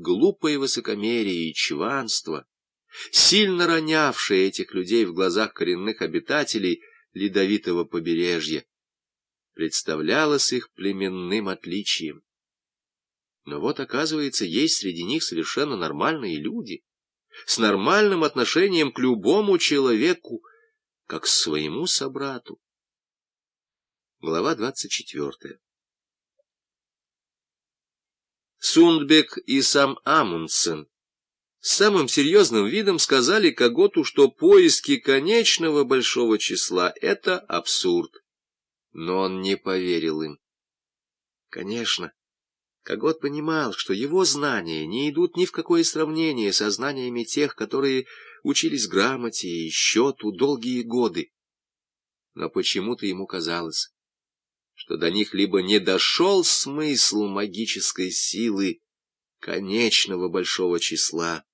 глупое высокомерие и чванство, сильно ронявшее этих людей в глазах коренных обитателей ледовитого побережья, представлялось их племенным отличием. Но вот, оказывается, есть среди них совершенно нормальные люди, с нормальным отношением к любому человеку, как к своему собрату. Глава двадцать четвертая. Сундбек и сам Амундсен самым серьезным видом сказали Коготу, что поиски конечного большого числа — это абсурд. Но он не поверил им. Конечно, Когот понимал, что его знания не идут ни в какое сравнение со знаниями тех, которые учились грамоте и счету долгие годы. Но почему-то ему казалось, что до них либо не дошел смысл магической силы конечного большого числа,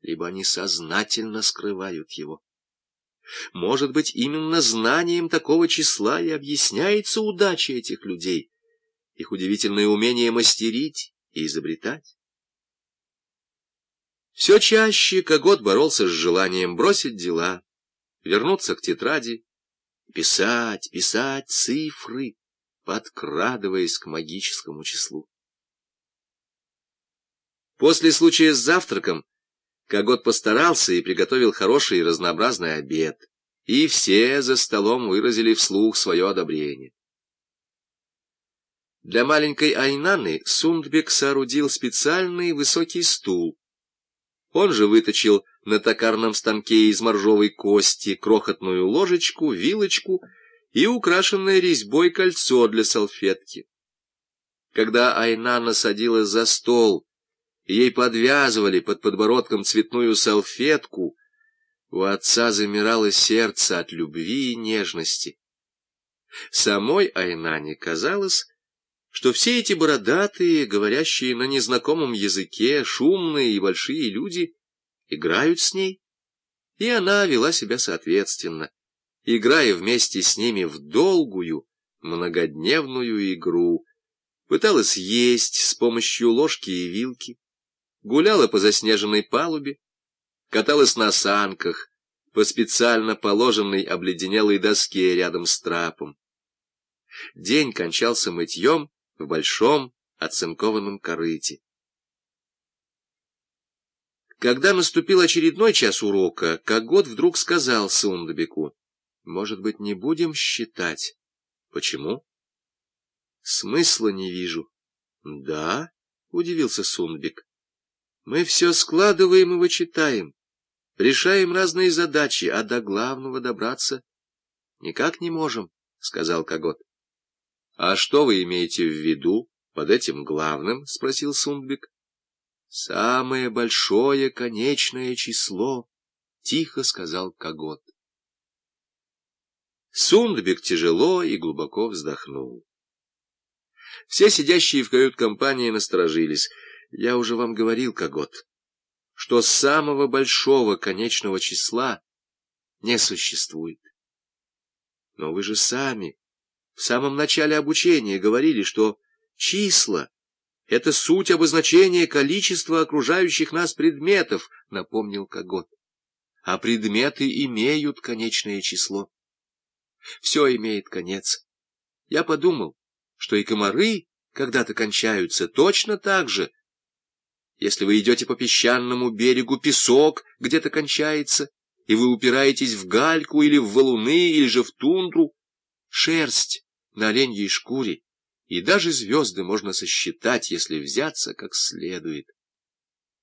либо они сознательно скрывают его. Может быть, именно знанием такого числа и объясняется удача этих людей, их удивительное умение мастерить и изобретать. Все чаще Когот боролся с желанием бросить дела, вернуться к тетради писать, писать цифры, подкрадываясь к магическому числу. После случая с завтраком Когот постарался и приготовил хороший и разнообразный обед, и все за столом выразили вслух свое одобрение. Для маленькой Айнаны Сундбек соорудил специальный высокий стул. Он же выточил на токарном станке из моржовой кости крохотную ложечку, вилочку и украшенное резьбой кольцо для салфетки. Когда Айна садилась за стол, ей подвязывали под подбородком цветную салфетку, у отца замирало сердце от любви и нежности. Самой Айнане казалось, что все эти бородатые, говорящие на незнакомом языке, шумные и большие люди играют с ней, и она вела себя соответственно, играя вместе с ними в долгую, многодневную игру, пыталась есть с помощью ложки и вилки, гуляла по заснеженной палубе, каталась на санках по специально положенной обледенелой доске рядом с трапом. День кончался мытьем в большом оцинкованном корыте. Когда наступил очередной час урока, Когот вдруг сказал Сундабеку, «Может быть, не будем считать?» «Почему?» «Смысла не вижу». «Да?» — удивился Сундбек. «Мы все складываем и вычитаем, решаем разные задачи, а до главного добраться никак не можем», — сказал Когот. «А что вы имеете в виду под этим главным?» — спросил Сундбек. «Самое большое конечное число», — тихо сказал Когот. Сундбек тяжело и глубоко вздохнул. Все сидящие в кают-компании насторожились. Я уже вам говорил, Когот, что самого большого конечного числа не существует. Но вы же сами в самом начале обучения говорили, что числа это суть обозначения количества окружающих нас предметов, напомнил Когот. А предметы имеют конечное число. Все имеет конец. Я подумал, что и комары когда-то кончаются точно так же. Если вы идете по песчаному берегу, песок где-то кончается, и вы упираетесь в гальку или в валуны, или же в тундру, шерсть на оленьей шкуре и даже звезды можно сосчитать, если взяться как следует.